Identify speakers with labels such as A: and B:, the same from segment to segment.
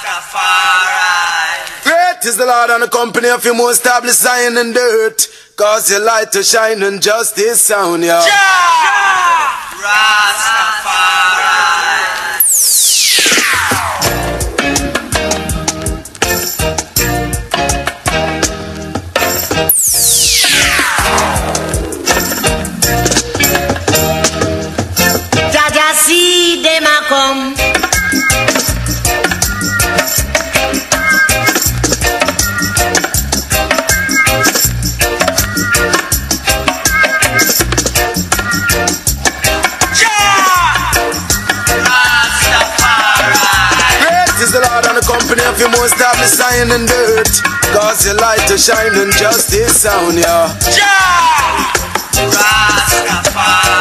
A: Rastafari. Great is the Lord and the company of your most established Zion and earth. Cause your light to shine and justice sound, yeah.
B: Yeah! Rastafari.
A: The sign and dirt. Cause your light to shine and justice sound, yeah.
B: Yeah! Rastafari.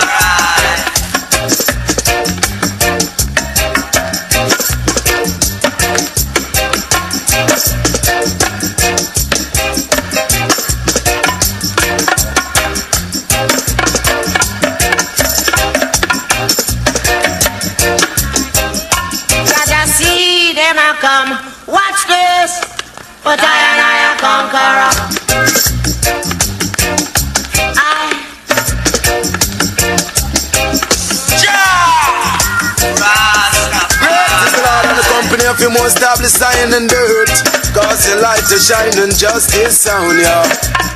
A: Of your most established sign and dirt. Cause your light to shine and justice sound, yeah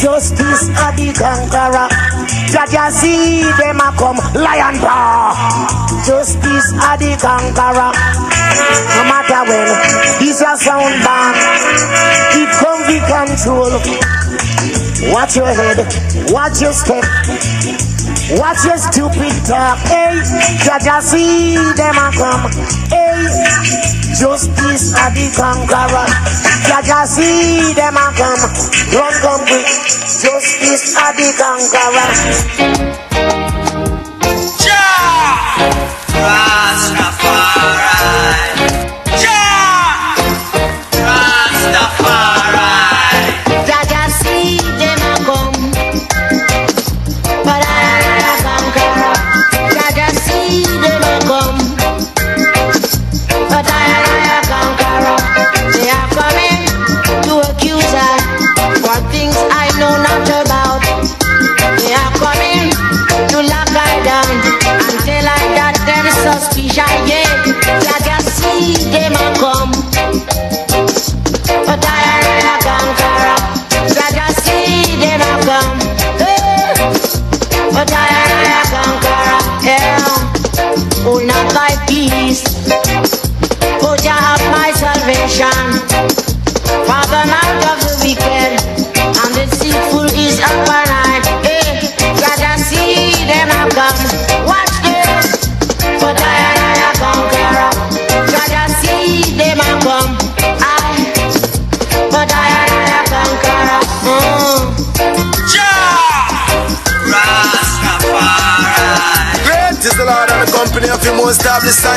C: justice a the conqueror. Jaja see them a come. Lion paw, justice a the conqueror. No matter when, this a sound band. It come be control. Watch your head, watch your step, watch your stupid talk. Hey, Jaja see them a come. Justice a the conqueror. Jaja see them a come. Run come quick, justice a the conqueror.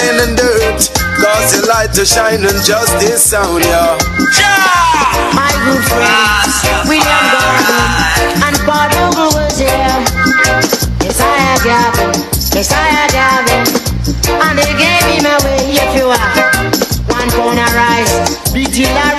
D: Established iron and dirt. Cause your light to shine and justice sound, yeah.
B: My good friend, William Gordon, and Paul Bogle was here. Messiah Gavin, Messiah Gavin, and they gave him away, if you are. One pound of rice, big deal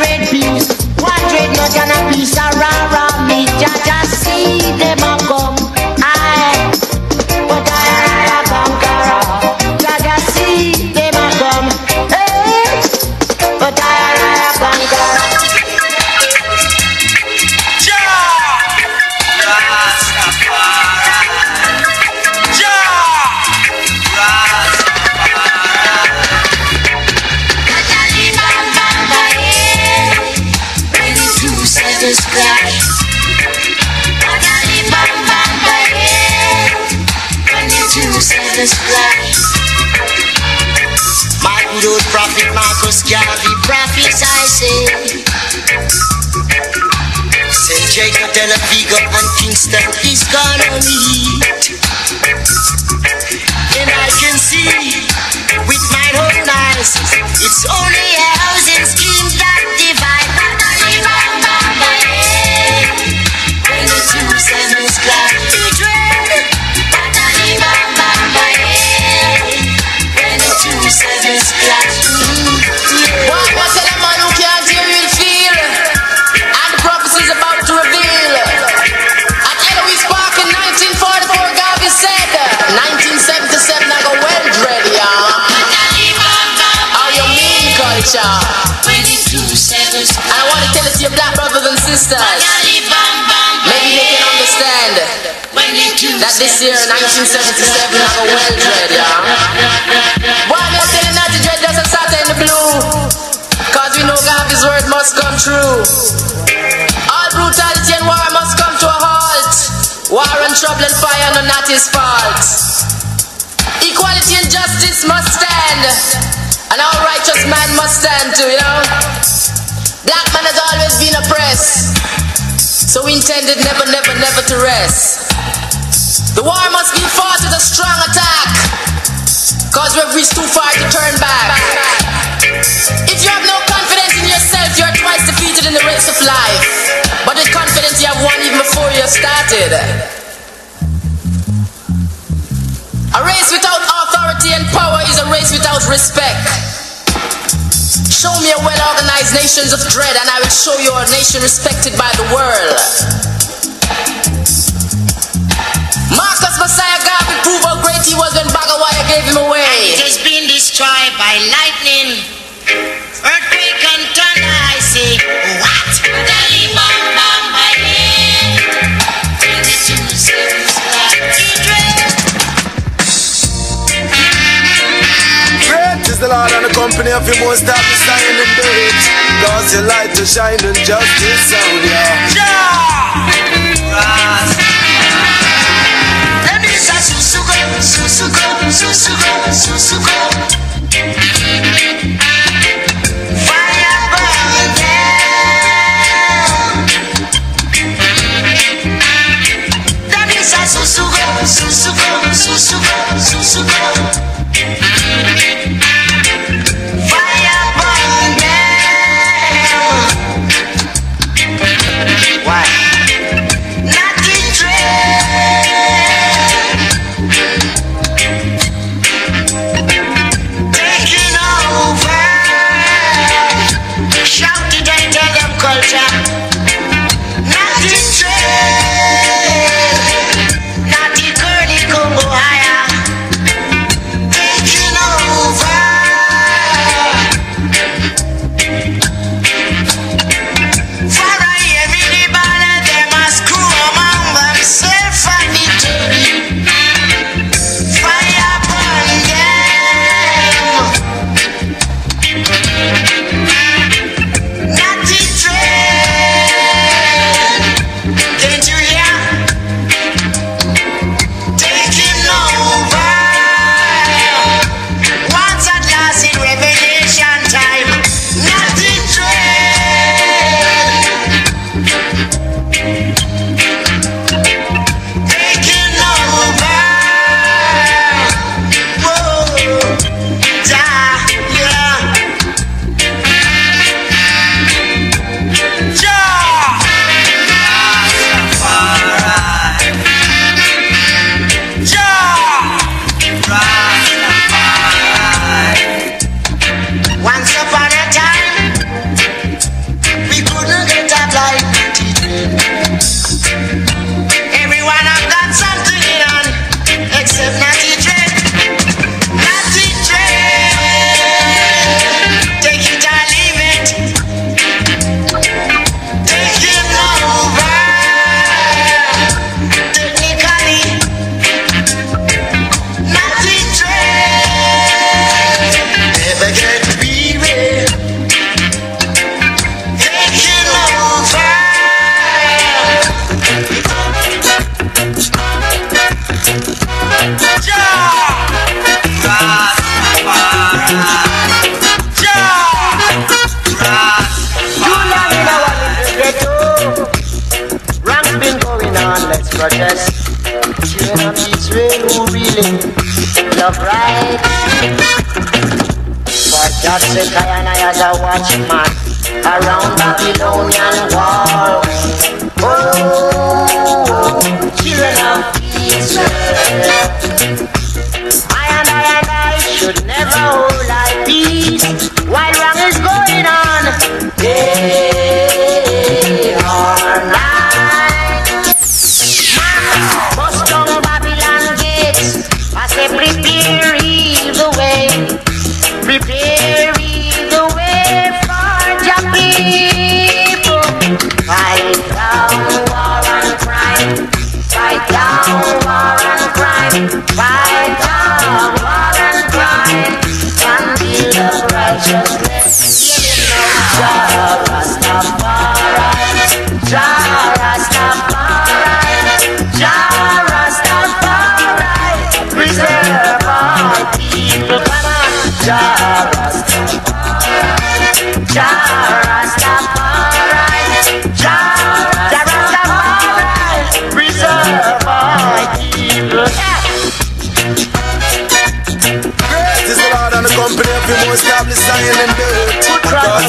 A: Prophet Marcus Garvey and Kingston is gonna meet. And I can see with my own eyes It's only When the two sevens.
E: And I want to tell it to your black brothers and sisters. Maybe they can understand
A: When the two
E: That this year 1977 I go well dread yeah. Why me a telling that the dread doesn't start in the blue? Cause we know Garvey's word must come true. All brutality and war must come to a halt. War and trouble and fire no not his fault. Equality and justice must stand And all righteous man must stand too, you know. Black man has always been oppressed. So we intended never, never, never to rest. The war must be fought with a strong attack. Cause we've reached too far to turn back. If you have no confidence in yourself You're twice defeated in the race of life. But with confidence you have won even before you started. A race without power is a race without respect Show me a well-organized nations of dread and I will show you a nation respected by the world. Marcus Messiah Garvey proved how great he was when Bagawaya gave him away.
A: It has been destroyed by lightning, The
D: and the company of him who established iron and dirt. Cause your light to shine and justice sound, yeah.
A: Me say, susuko, susuko, susuko, susuko. Fire burn down. Say, susuko, susuko, susuko, susuko.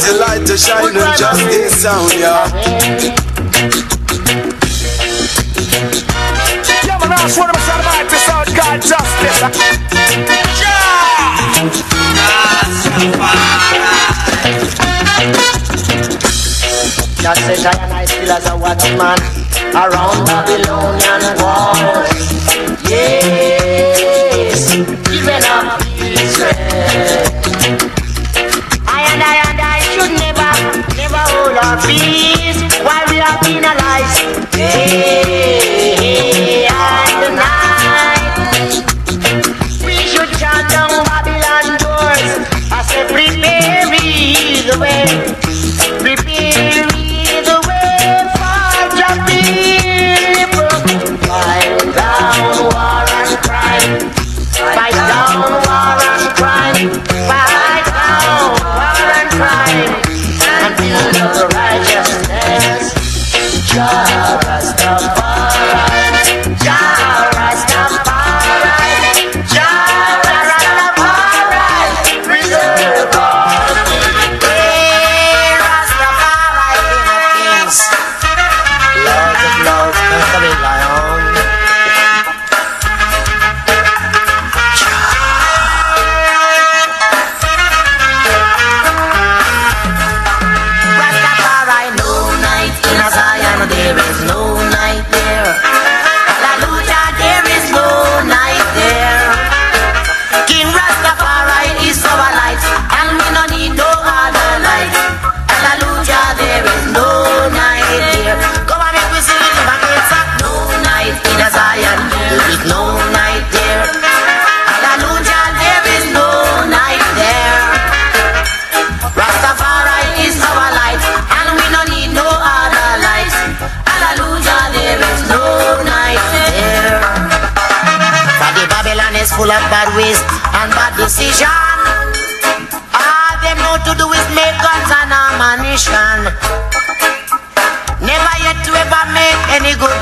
A: the
D: light to shine and justice sound, yeah.
B: Yeah, man, I swear to sound God justice. Yeah!
A: Just say giant still as a watchman around Babylonian walls. Yes, even up Israel. for peace while we are penalized. Yeah.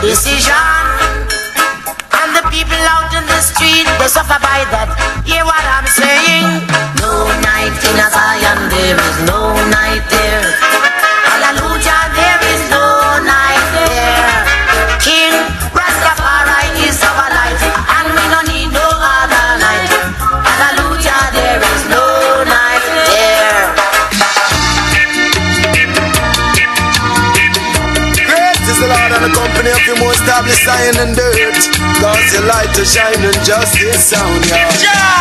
A: decision. And the people out in the street, they suffer by that. Hear what I'm saying? lying and
D: dirt. Cause your light is shining just this sound, yeah.
A: yeah.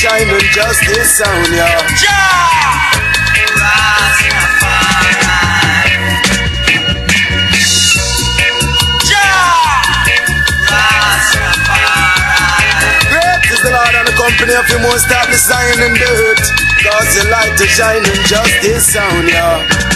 A: shining
F: justice sound, yeah.
A: Ja!
F: Great the company of him most established Zion in the hood. Cause
A: the light to shine in justice sound, yeah.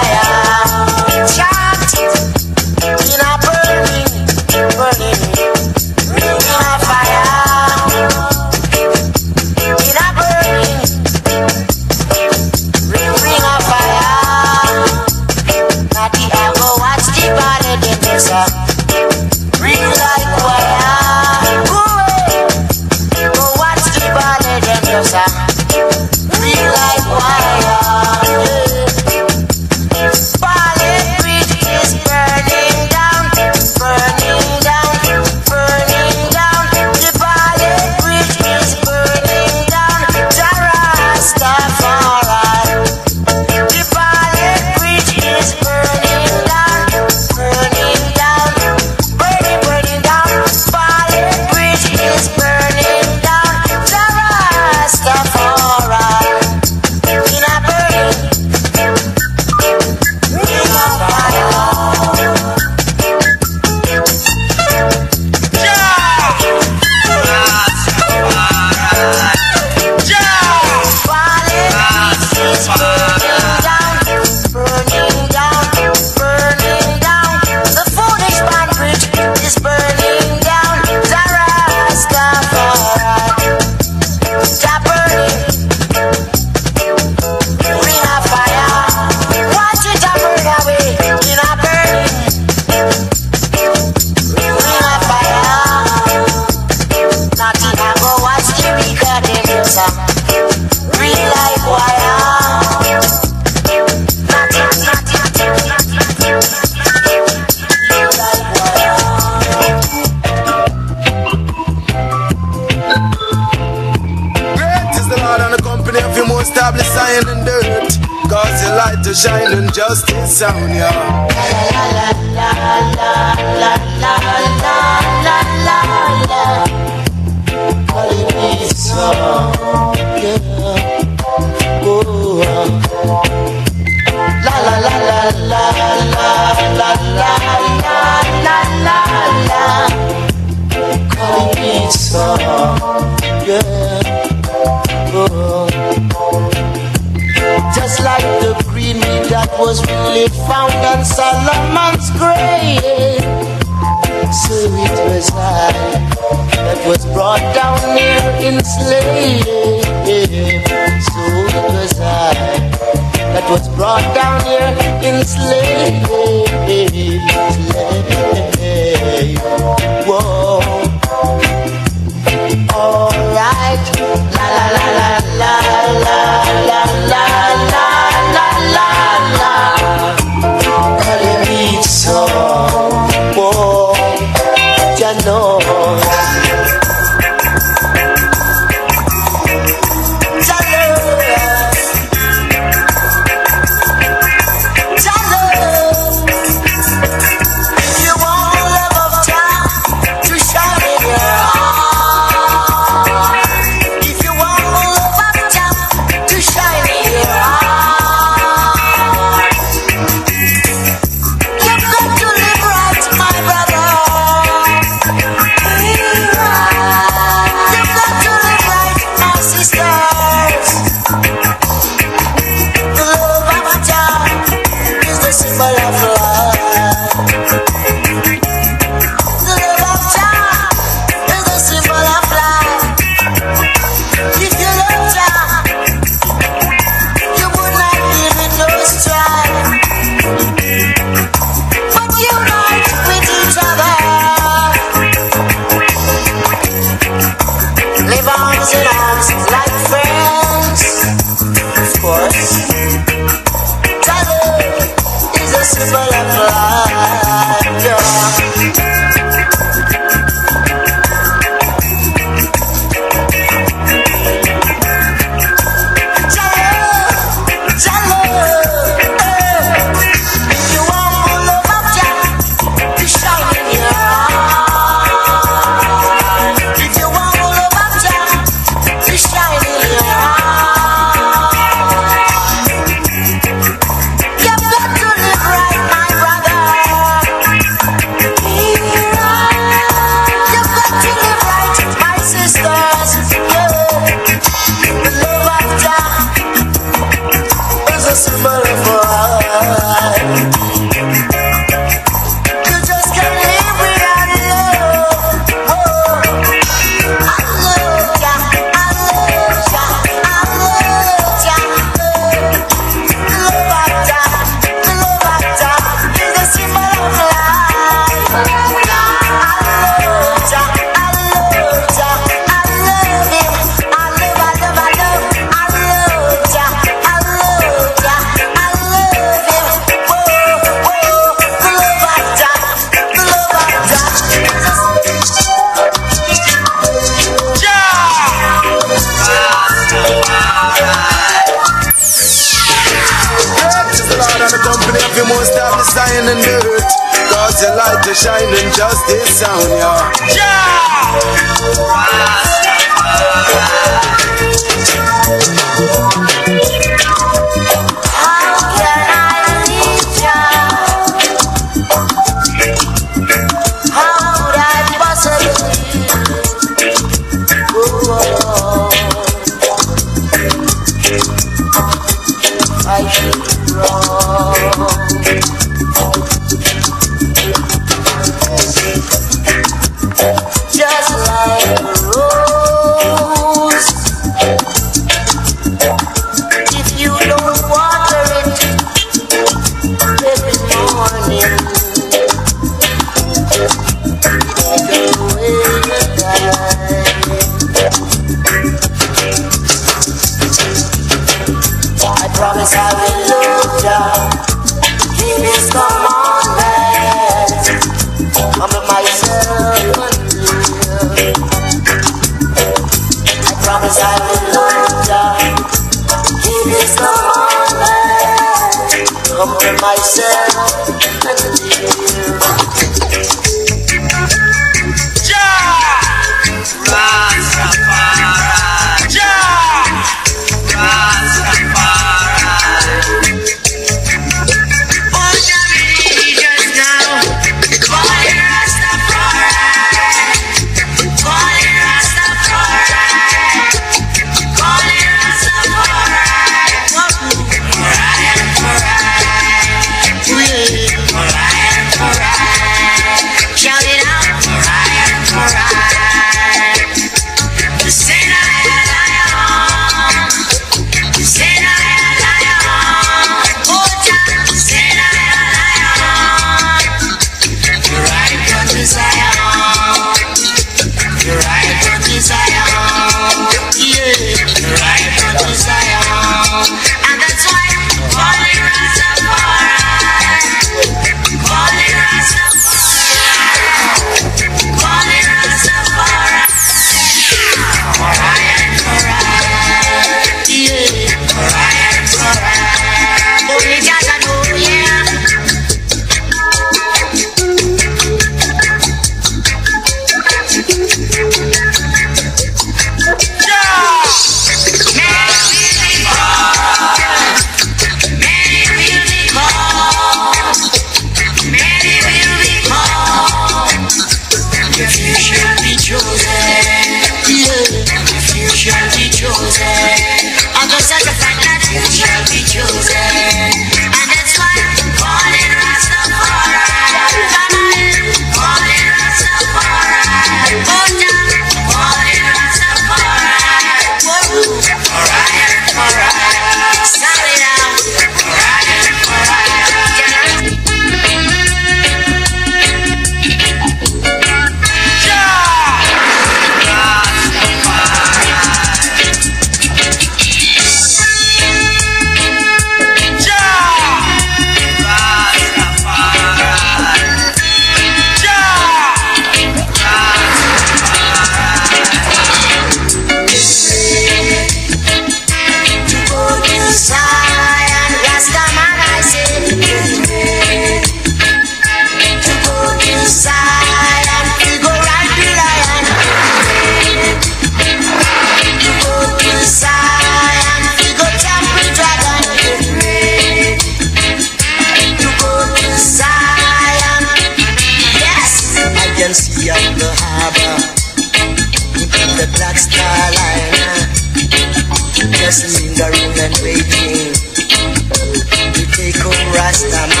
A: Hasta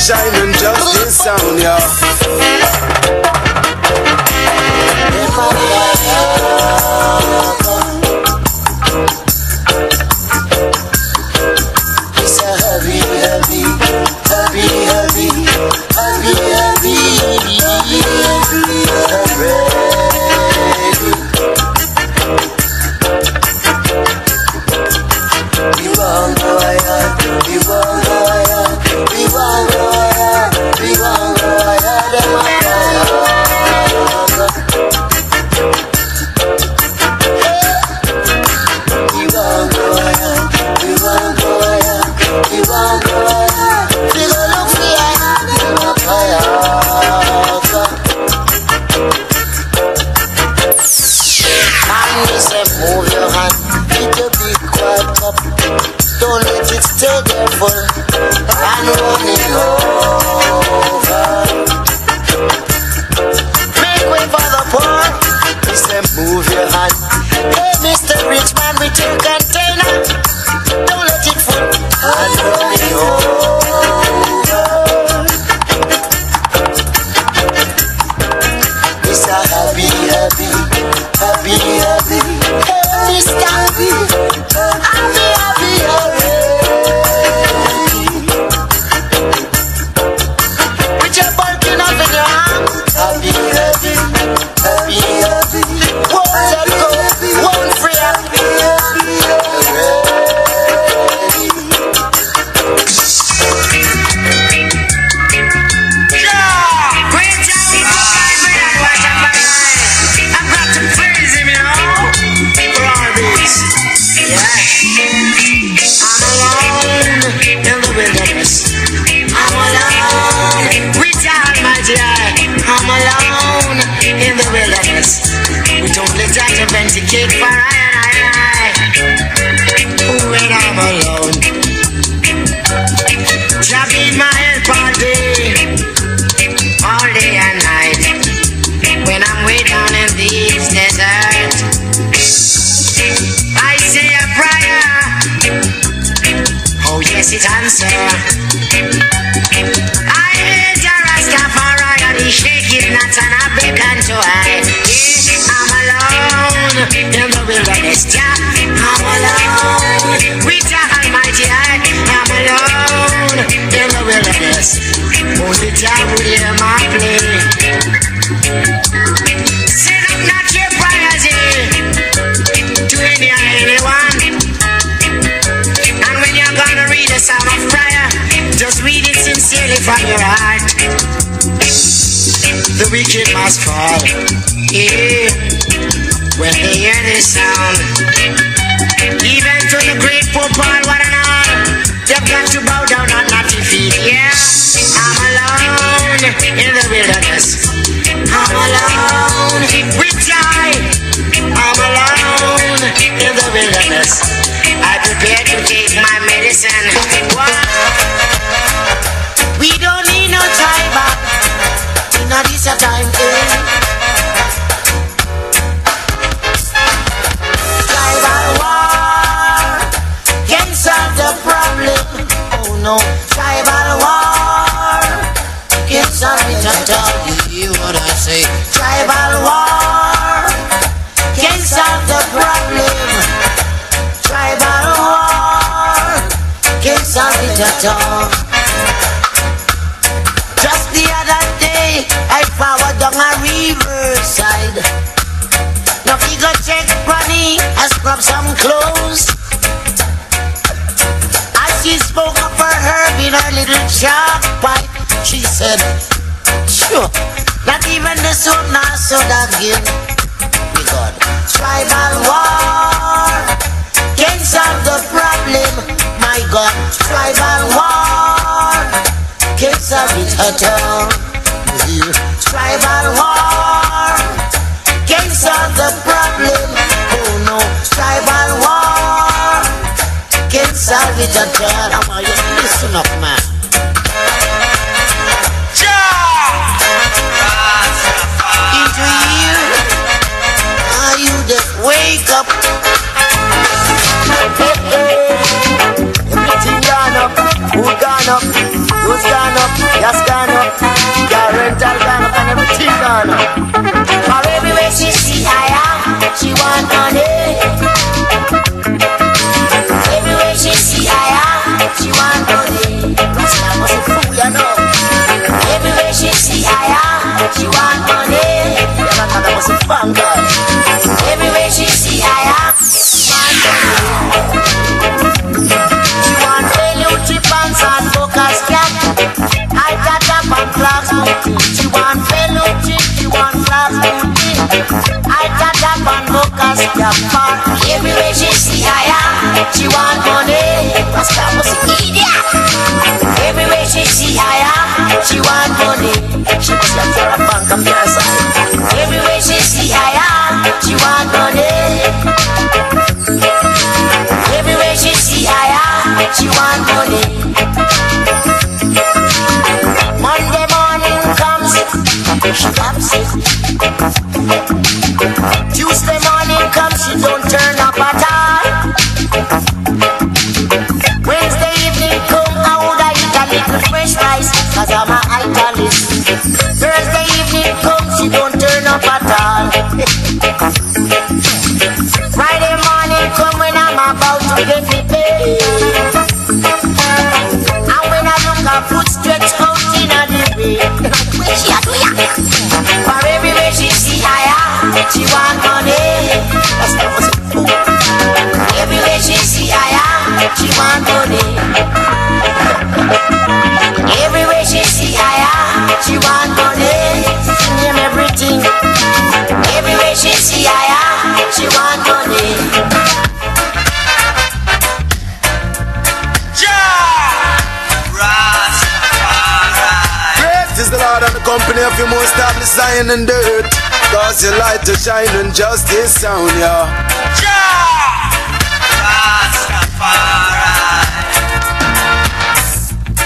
A: shining just this sound, y'all. She said, Sure, not even the soap nor soda again. Me God, tribal war can solve the problem. My God, tribal war can solve it at all. Tribal war can solve the problem. Oh no, tribal war can solve it at all. Listen up, man. You just wake up?
G: Everything gone up, food gone up, gone up, gas gone up, rental gone up, and everything gone up.
A: For everywhere she see I am, she want money. Everywhere she see I am, she want.
G: Rasta must be fool, you know.
A: Everywhere she see I am, she want money.
G: Yeah, man, that must be fun, God.
A: I got up on focus. For everywhere she see I am, she want money. Be idiot. Everywhere she see I am, she want money.
G: She must get for a bank their side.
A: Everywhere she see I am, she want money. Everywhere she see I am, she want money. Monday morning comes, she pops let me she want money. That's not what's. Everywhere she see I am, she want money. Everywhere she see I am, she want money. Name everything. Everywhere she see I am, she want money.
D: Company of your most established Zion and dirt. Cause your light to shine and justice sound, yeah.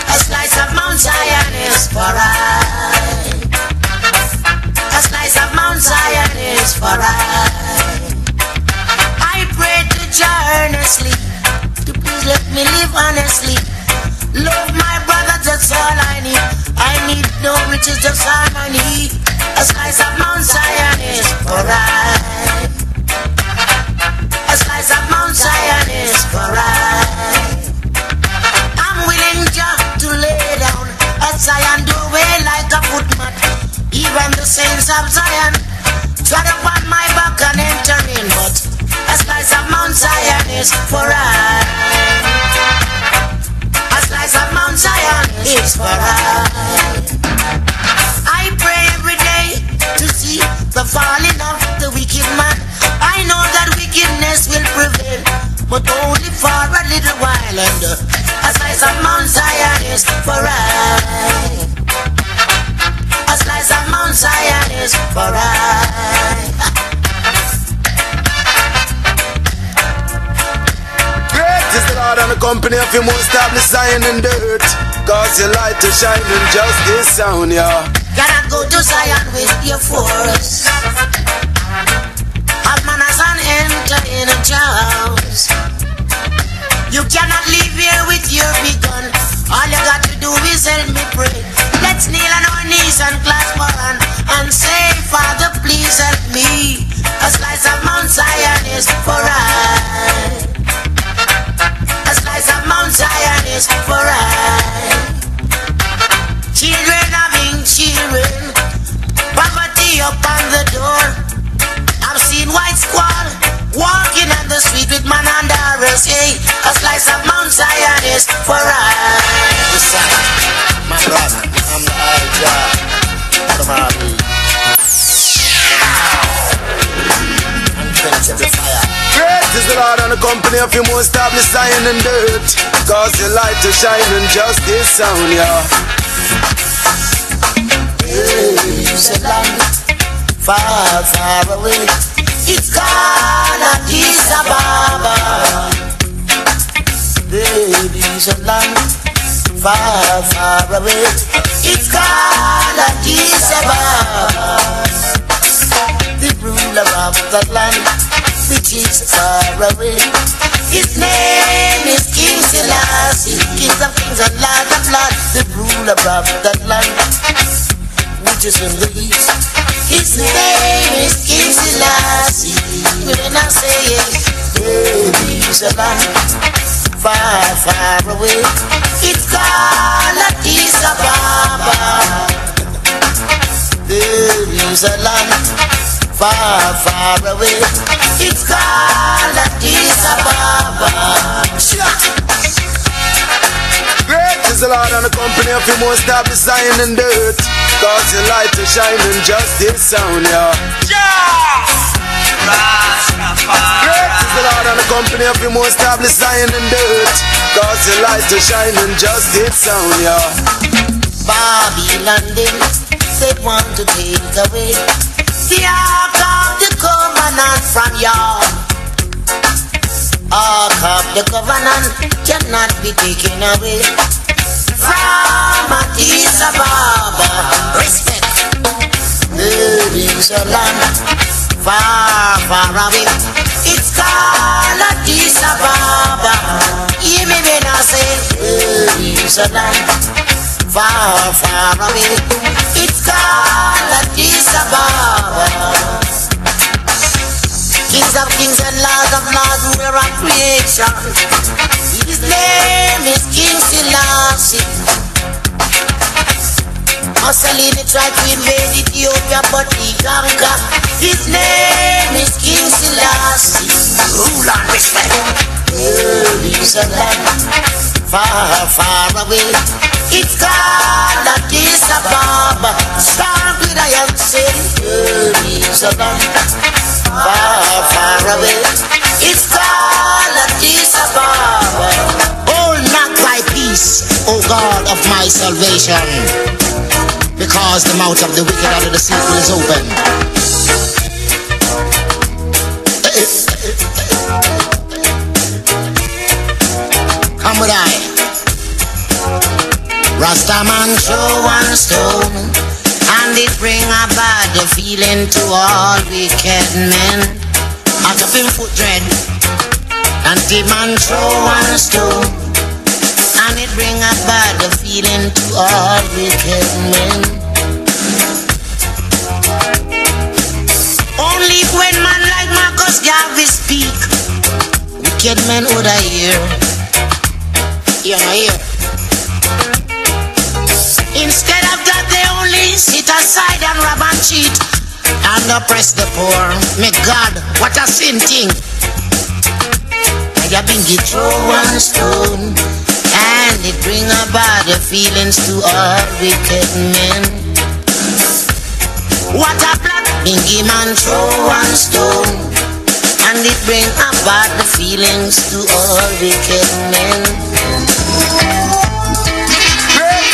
A: A slice of Mount Zion is for I. A slice of Mount Zion is for I. I pray to Jah earnestly to please let me live honestly. Love my brother, that's all I need. I need no riches, just harmony. A slice of Mount Zion is for I. A slice of Mount Zion is for I. I'm willing just to lay down a Zion door. footmat. Even the saints of Zion trod upon my back and enter in. But a slice of Mount Zion is for I. A slice of Mount Zion is for the falling of the wicked man. I know that wickedness will prevail, but only for a little while. And uh, a slice of Mount Zion is for I. A slice of Mount Zion is for I.
D: Great is the Lord and the company of him who established Zion in the earth. Cause your light to shine in justice sound, yeah.
A: Go to Zion with your force. Manners and enter in a house. You cannot live here with your big gun. All you got to do is help me pray. Let's kneel on our knees and clasp our hand and say, Father, please help me. A slice of Mount Zion is for us. A slice of Mount Zion is for us. Children having children, poverty upon the door. I've seen white squad walking on the street with man under arrest. Hey, a slice of Mount Zion is for us.
H: My brother, I'm the Elijah. Come on, me. I'm Prince of the fire.
D: Great is the Lord and the company of him who established in the earth. Cause your light to shine in justice sound, yeah.
A: It's a land far, far away. It's called Addis Ababa. Baby's a land far, far away. It's called Addis Ababa. The ruler of the land, which is far away. His name is King Selassie, King of kings and Lord of lords. The ruler of the land, in the east. His name is King Selassie. When I say it, baby's a land far, far away. It's called Addis Ababa. A land far, far away. It's called Addis Ababa.
D: Is the Lord and the company of who established Zion in the earth. Cause your light to shine in justice sound, yeah.
B: Jah!
D: Great is the Lord and the company of who established Zion in the earth. Cause your light to shine in justice sound, yeah.
A: Babylon, they want to take away the Ark of the Covenant from y'all. Ark of the Covenant cannot be taken away from Addis Ababa. Respect. There is a far, far away. It's called Addis Ababa. Hear me when I say, there is a far, far away. It's called Addis Ababa. Kings of kings and lords of lords, we're a creation. His name is King Selassie. Mussolini tried to invade Ethiopia, but he conquered. His name is King Selassie. Rule and respect. There is a land far, far away. It's called Addis Ababa. Start with I am saying, there is a land far, far away. Called Addis Ababa. Hold oh, not thy peace, O God of my salvation, because the mouth of the wicked and of the sinful is open. Come with I. Rastaman show one stone, and it bring a bad feeling to all wicked men. Of him foot dread, and man throw one stone, and it bring a bad feeling to all wicked men. Only when man like Marcus Garvey speak, wicked men would I hear. Know, hear. Instead of that, they only sit aside and rob and cheat and oppress the poor. My God, what a sin thing. I have been throw one stone and it bring about the feelings to all wicked men. What a plot, Bingy man throw one stone and it bring about the feelings to all wicked men.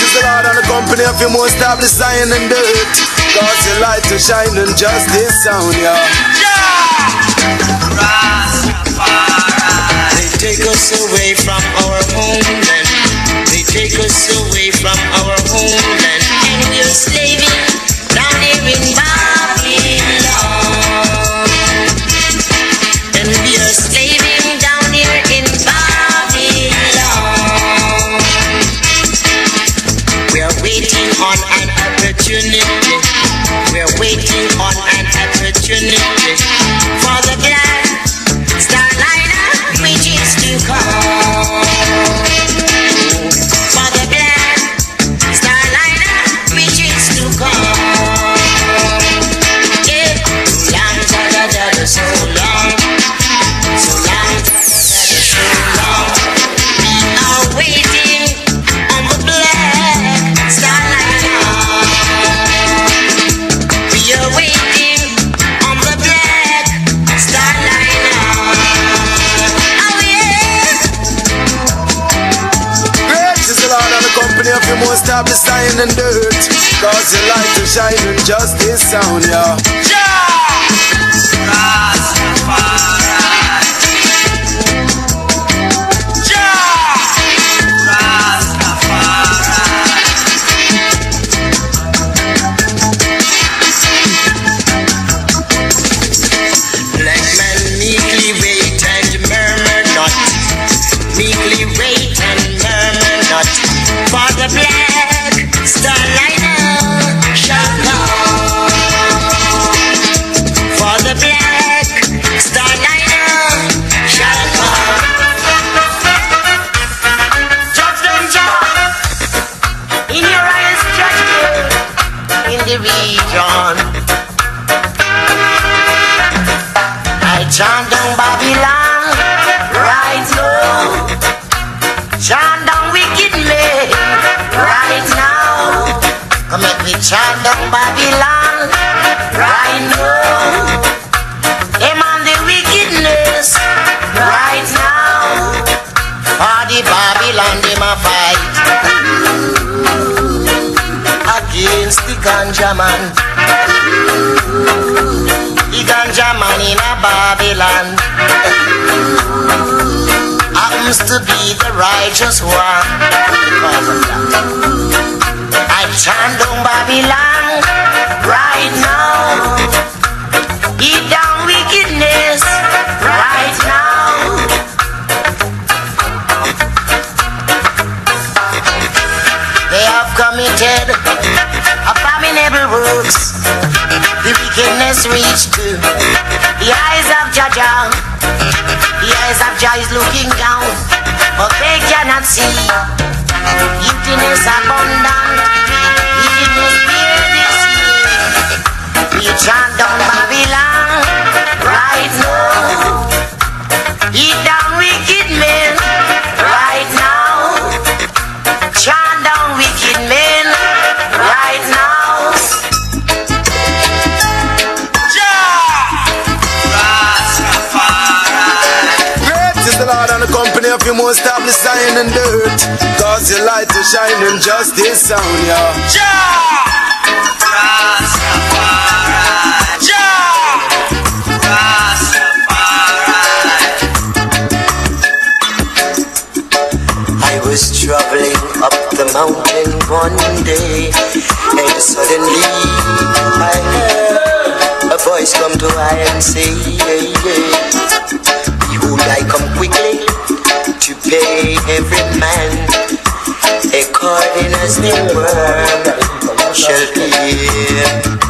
D: Is the Lord and the company of your most established Zion and dirt. Cause your light to shine and justice sound, yeah.
B: Rastafari.
A: They take us away from our homeland. They take us away from our homeland. And we're slaving opportunity for
D: Zion and dirt. Cause your light to shine and justice sound, yeah. Sound, yeah.
B: Rastafari. Rastafari.
H: I was traveling up the mountain one day, and suddenly I heard a voice come to I and say, Behold, I come quickly to pay every man according as their work shall be.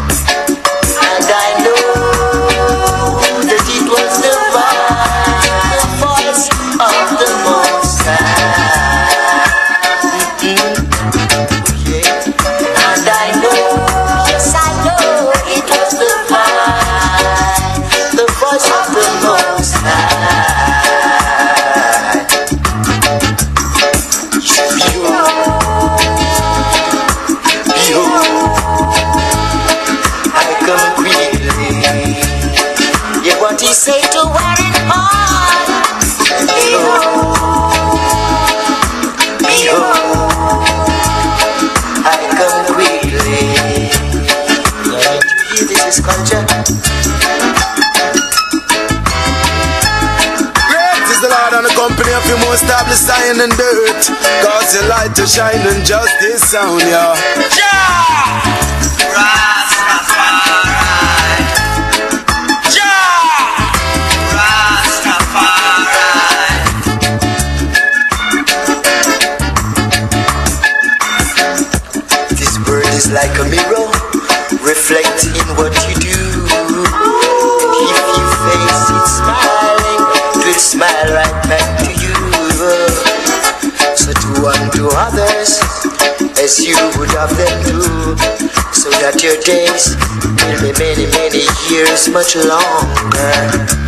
H: and
D: dirt. Cause your light to shine and this sound, yeah. Yeah!
B: Rastafari. Yeah, Rastafari.
A: This world is like a mirror, reflecting what you as you would have them do, so that your days will be many, many years much longer.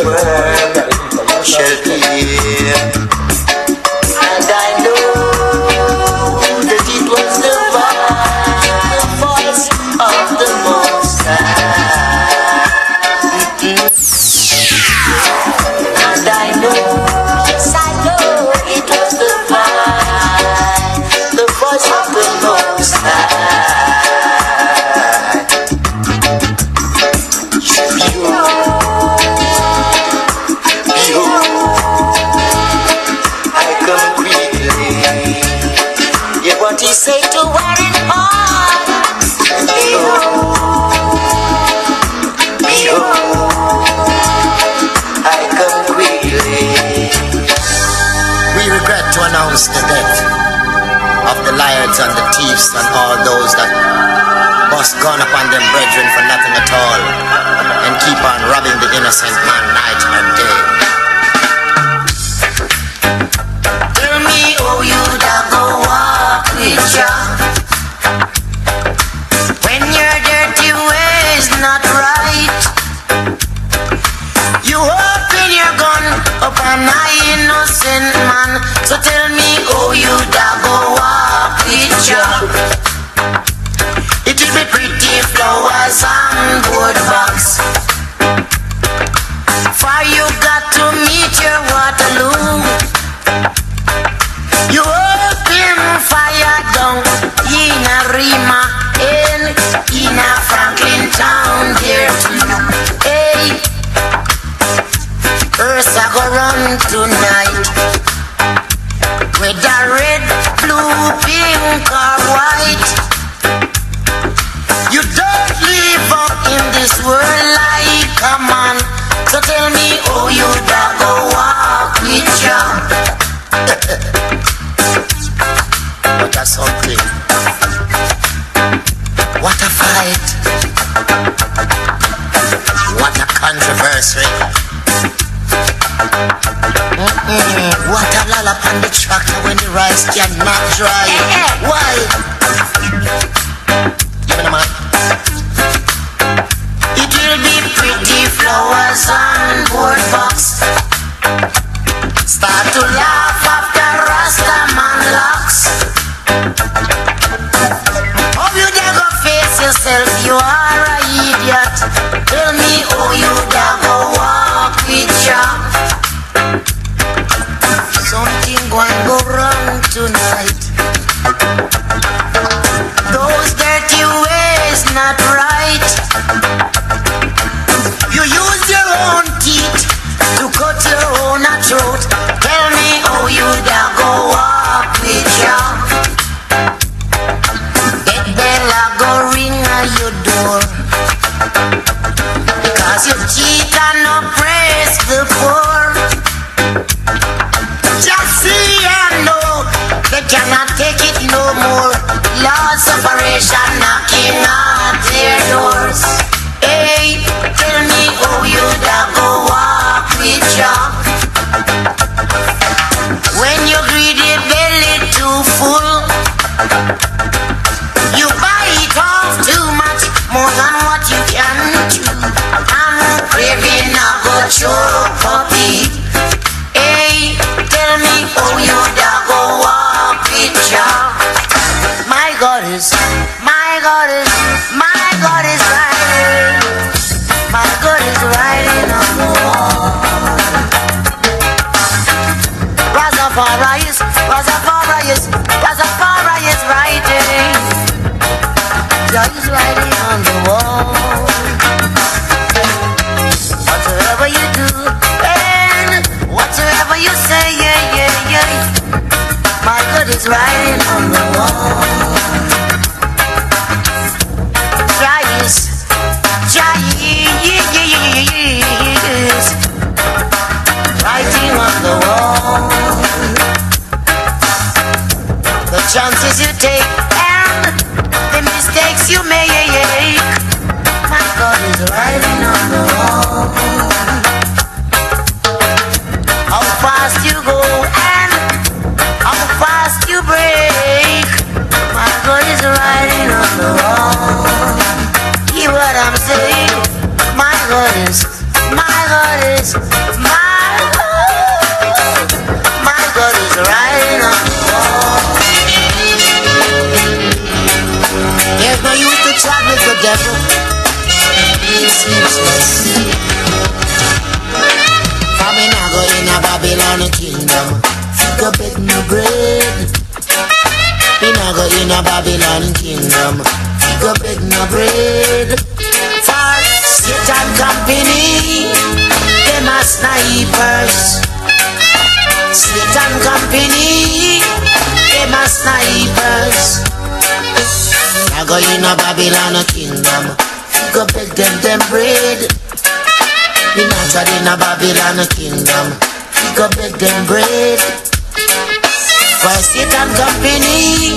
A: Amen. rice can not
I: dry. Why?
A: Now go a Babylon kingdom. Beg no bread. A Babylon kingdom. Beg no bread. Company, them are snipers. Company, them are snipers. I a Babylon kingdom. Go beg them them bread. Me not tried in a Babylon kingdom. Go beg them bread. For Satan company,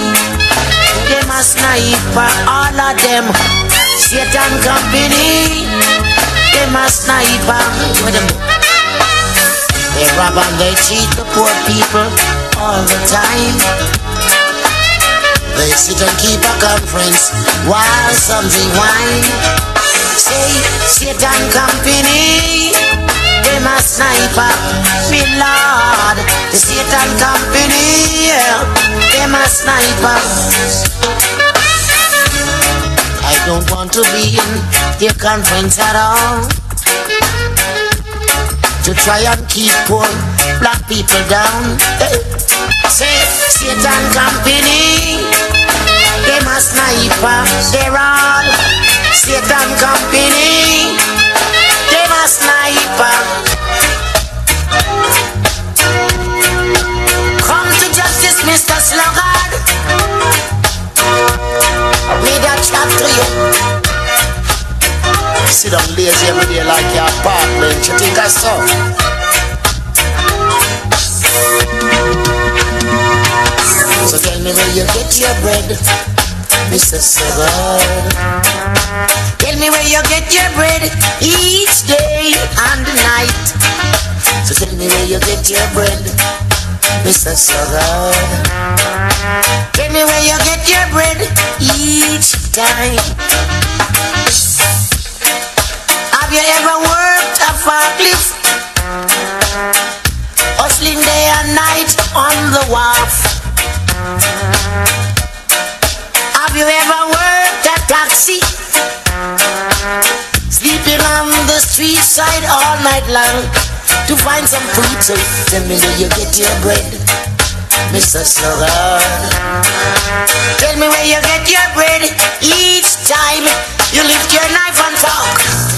A: them a sniper, all of them. Satan company, them a sniper. With them. They rob and they cheat the poor people all the time. They sit and keep a conference while some drink wine. Say, Satan company, them a sniper, me lord. The Satan company, yeah, them a sniper. I don't want to be in their conference at all. To try and keep poor black people down. Say, Satan company, them a sniper, they're all Satan company, them a sniper. Come to justice, Mr. Sluggard. Me that chat to you.
C: Sit down lazy every day like your apartment. You think I saw?
A: So tell me where you get your bread, Mr. Sluggard. Tell me where you get your bread each day and night. So tell me where you get your bread, Mr. Sluggard. Tell me where you get your bread each time. Have you ever worked a forklift? Wharf. Have you ever worked a taxi? Sleeping on the street side all night long to find some food. So tell me where you get your bread, Mr. Sluggard. Tell me where you get your bread each time you lift your knife and fork.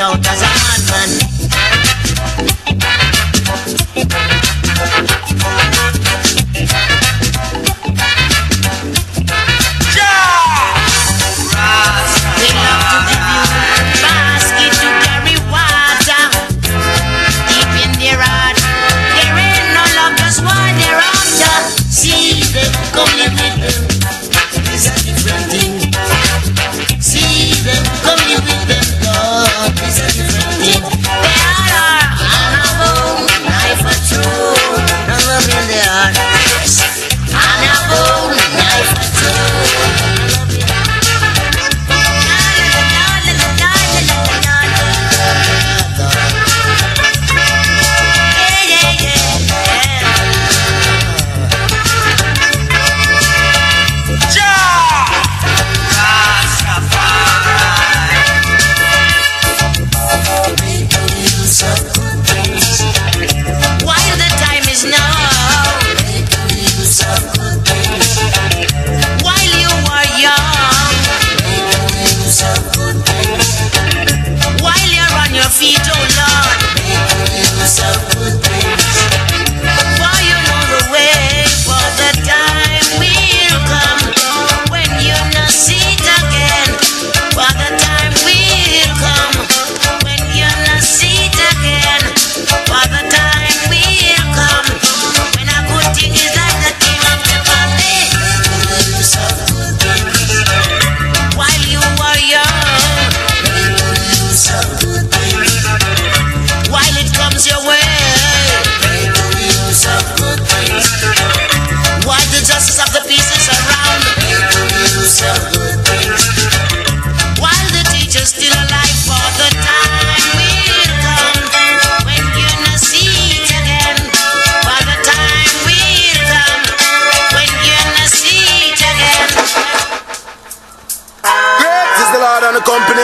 A: Out as a madman.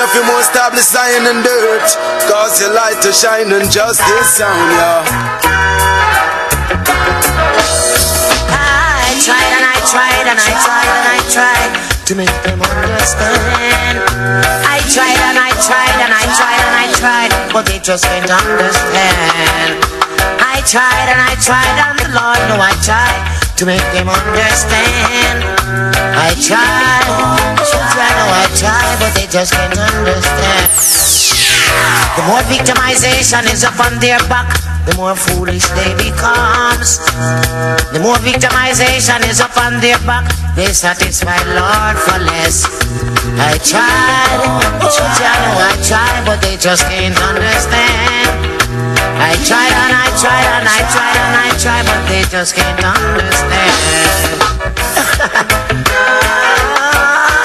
A: up, you
D: more establish Zion and dirt. Cause your light to shine and justice sound, yeah.
A: I tried and I tried and I tried and I tried to make them understand. I tried and I tried and I tried and I tried, but they just can't understand. I tried and I tried and the Lord, no, I tried to make them understand. I tried, I know I tried, but they just can't understand. The more victimization is upon their back, the more foolish they becomes. The more victimization is upon their back, they satisfy Lord for less. I tried, I know I tried, but they just can't understand. I tried and I tried and I tried and I tried, but they just can't understand.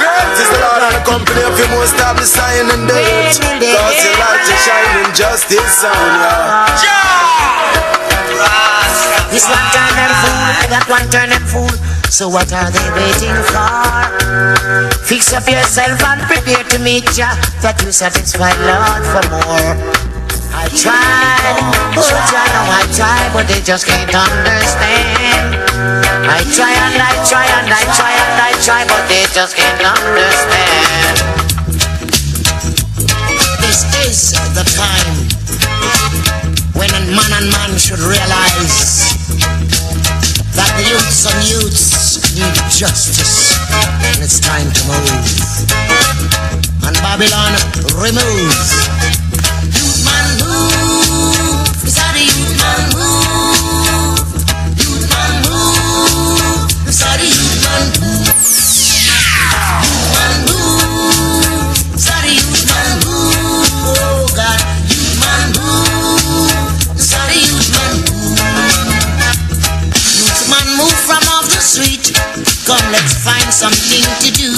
D: Great is the Lord and the company of your most established Zion and dirt. Cause your light is shining just this sound, yeah.
A: This one turn them fool, that one turn them fool. So what are they waiting for? Fix up yourself and prepare to meet Jah, that you satisfy Lord for more. I tried, oh Jah, know I tried, but they just can't understand. I try and I try and I try and I try, but they just can't understand.
J: This is the time when a man and man should realize that the youths and youths need justice and it's time to move. And Babylon remove. Find something to do.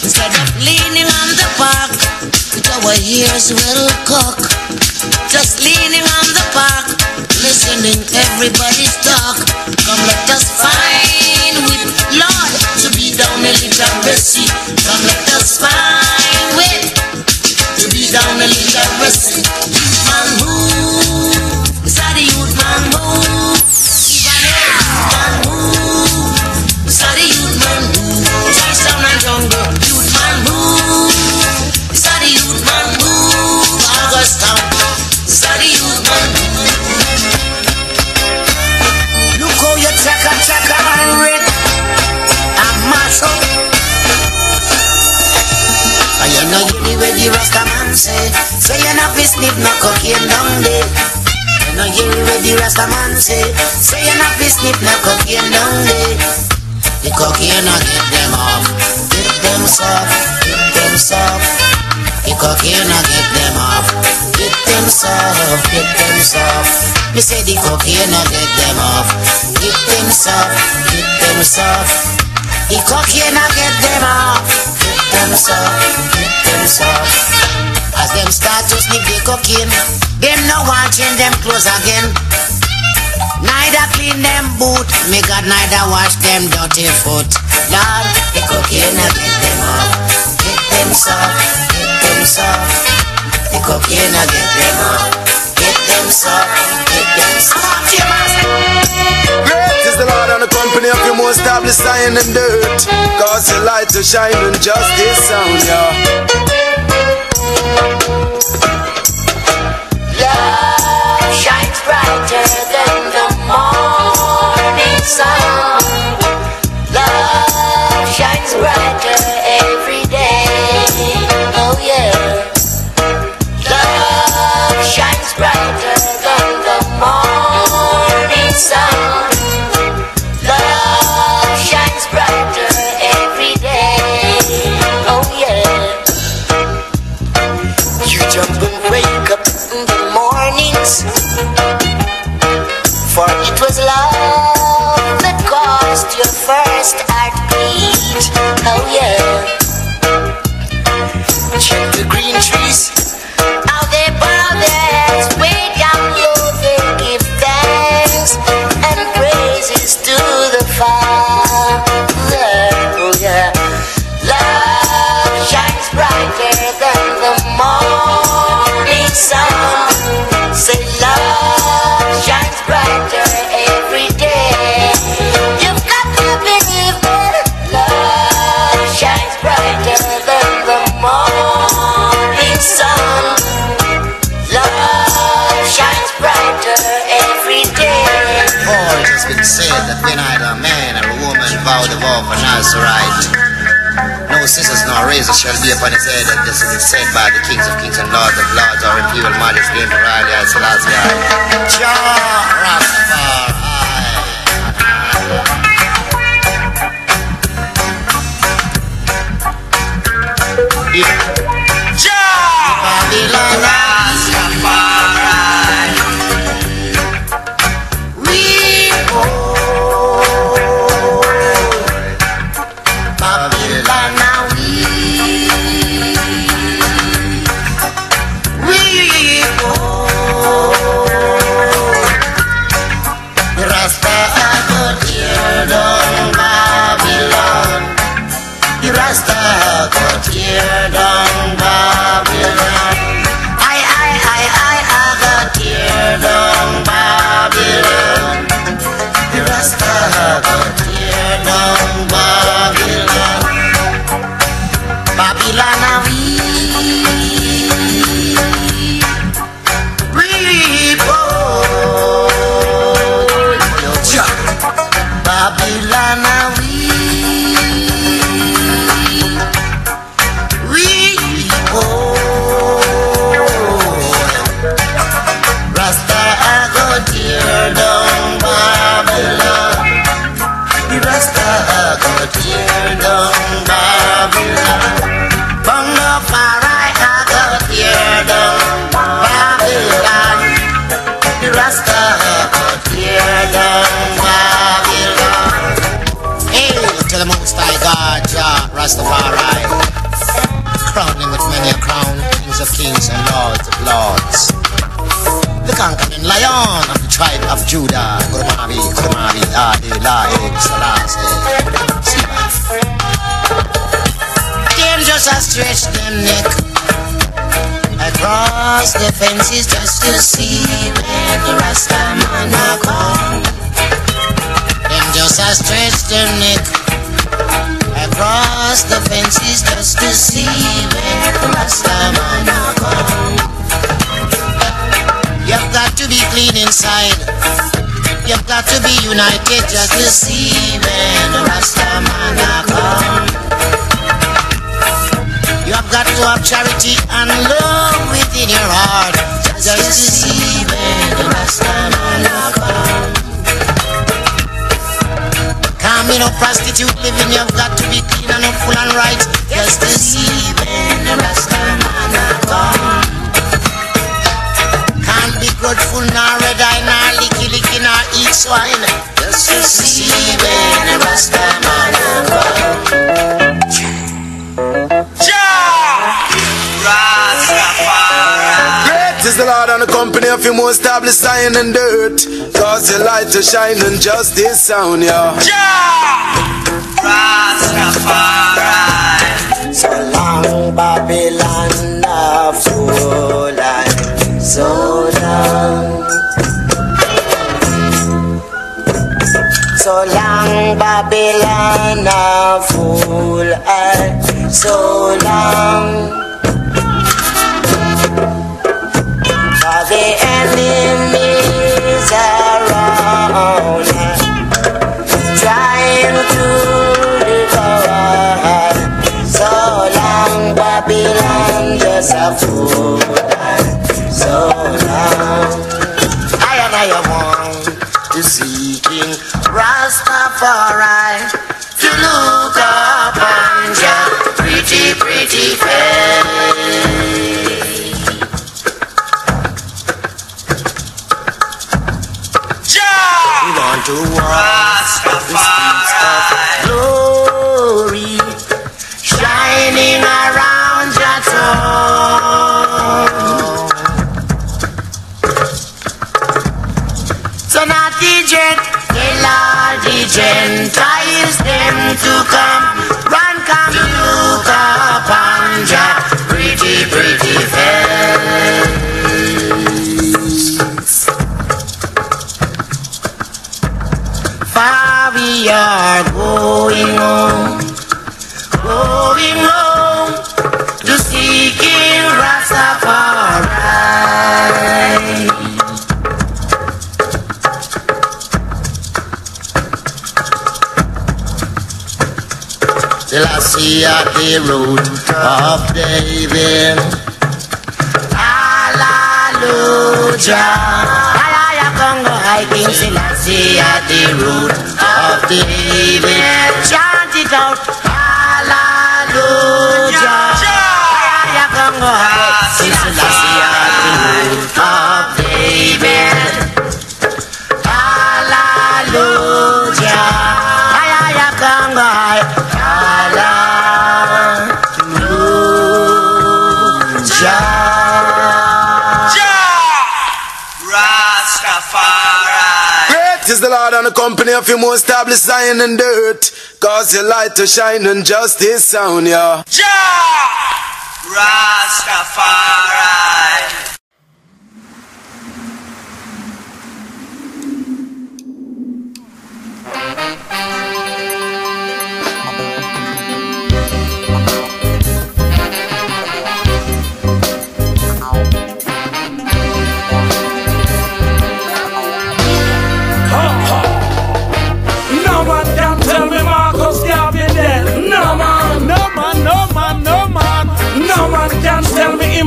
J: Instead of leaning on the park, with our ears will cock. Just leaning on the park, listening everybody's talk. Come, let us find with Lord to be down a little literacy. Come, let us find
A: say, you not fi sniff no cocaine down there. You know the way the Rasta man say, say you not fi sniff no cocaine down there. The cocaine a get them off, get them soft, get them soft. The cocaine a get them off, get them soft, get them soft. Me say the cocaine a get them off, get them soft, get them soft. The cocaine a get them off, get them soft, get them soft. As them start to sniff the cocaine, them no want change them clothes again. Neither clean them boot, me God neither wash them dirty foot. Lord, the cocaine a get them off, get them soft, get them soft. The cocaine a get them off, get them soft, get them soft.
D: Great is the Lord and the company of your most established Zion and dirt. Cause your light is shining just this sound, yeah.
A: Love shines brighter than the morning sun. Love shines brighter every day. Oh yeah. Love shines brighter than the morning sun. Oh yeah. Scissors shall be upon his head, and this is said by the kings of kings and lords of lords, our imperial majesty Emperor Haile Selassie. Jah Rastafari. Babylon, kings and lords of lords. The conquering lion of the tribe of Judah, Gurmavi, Gurmavi, Adi, Lae, Selassie. Siba. Dangerous has stretched them neck across the fences just to see where the Rasta man a come. Them just a stretch them neck across the fences just to see got to be united just to see where the Rasta man come. You have got to have charity and love within your heart just to see where the Rasta man come. Can't be no prostitute living, you've got to be clean and full and right just to see where the Rasta man come. Can't be grudgeful nor red eye nor swine just to see where the Rasta man a come.
D: Great is the Lord and the company of your most established Zion and dirt. Cause your light to shine and justice sound, yeah.
B: So long Babylon a fool and so So long Babylon a fool and so long For the enemies around trying to devour. So long, Babylon, just a fool. we are going home, going home to seek in Rastafari.
J: Till I see at the root of David, Hallelujah. Congo, I King Selassie at the root of David. Chant it out.
D: Is and the company of your most established Zion and dirt. Cause your light to shine and justice sound, yeah.
B: Jah. Rastafari.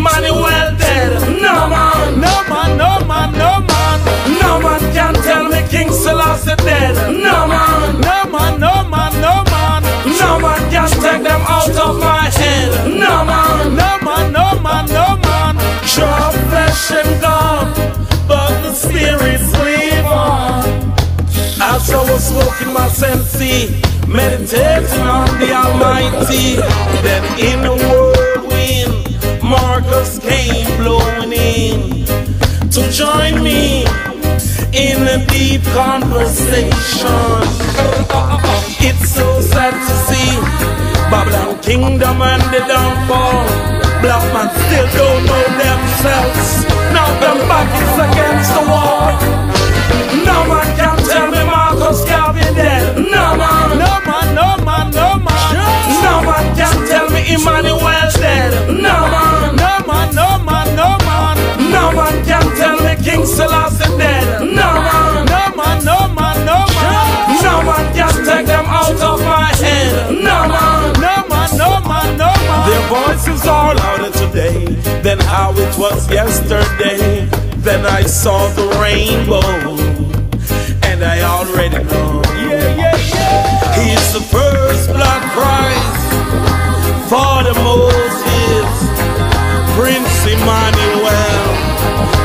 K: Tell me No man, no man, no man, no man. No man can tell me King Selassie dead. No man, no man, no man, no man. No man can take them out of my head. No man, no man, no man, no man. Sure flesh and gone, but the spirit's live on. As I was smoking my sensi, meditating on the Almighty, then in a whirlwind, Marcus came blowing in to join me in a deep conversation. It's so sad to see Babylon kingdom and the downfall. Black man still don't know themselves. Now them back is against the wall. No man can yesterday. Then I saw the rainbow and I already know. Yeah, yeah, yeah. He's the first blood price for the Moses, Prince Emmanuel,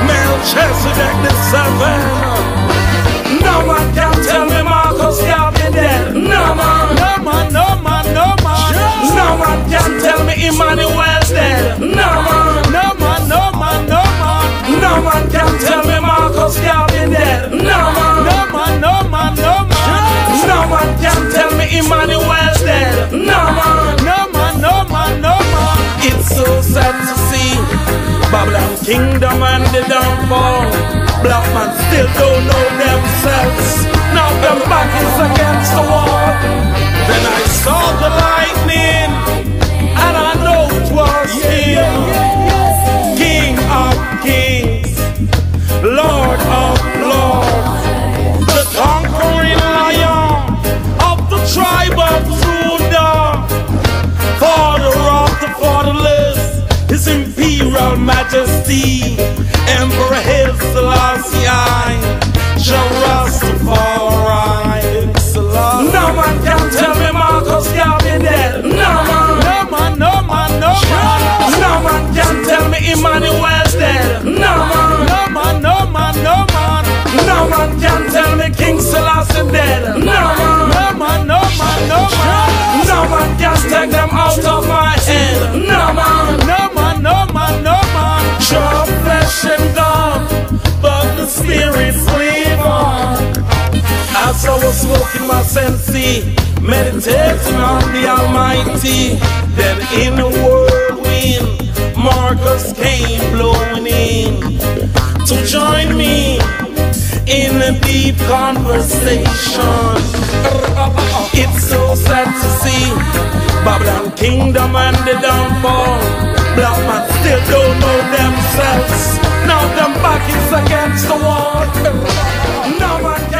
K: Melchizedek the seventh. No man can tell me Marcus Garvey dead. No man, no man, no man, no man. No man can tell me Emmanuel No man can tell me Emmanuel dead. No man, no man, no man, no man. It's so sad to see Babylon kingdom and the downfall. Black man still don't know themselves. Now their back is against the wall. Then I saw the lightning, Majesty, Emperor Haile Selassie, Jarastafari. No man can tell me Marcus Garvey dead. No man, no man, no man, no man. No man can tell me Emmanuel dead. No man, no man, no man, no man. No man can tell me King Selassie dead. No man, no man, no man, no man. No man can take them out of my head. No man, As I was smoking my sensi, meditating on the Almighty, then in a whirlwind, Marcus came blowing in to join me in a deep conversation. It's so sad to see Babylon kingdom and the downfall. Black man still don't know themselves. Now them back is against the wall. No man can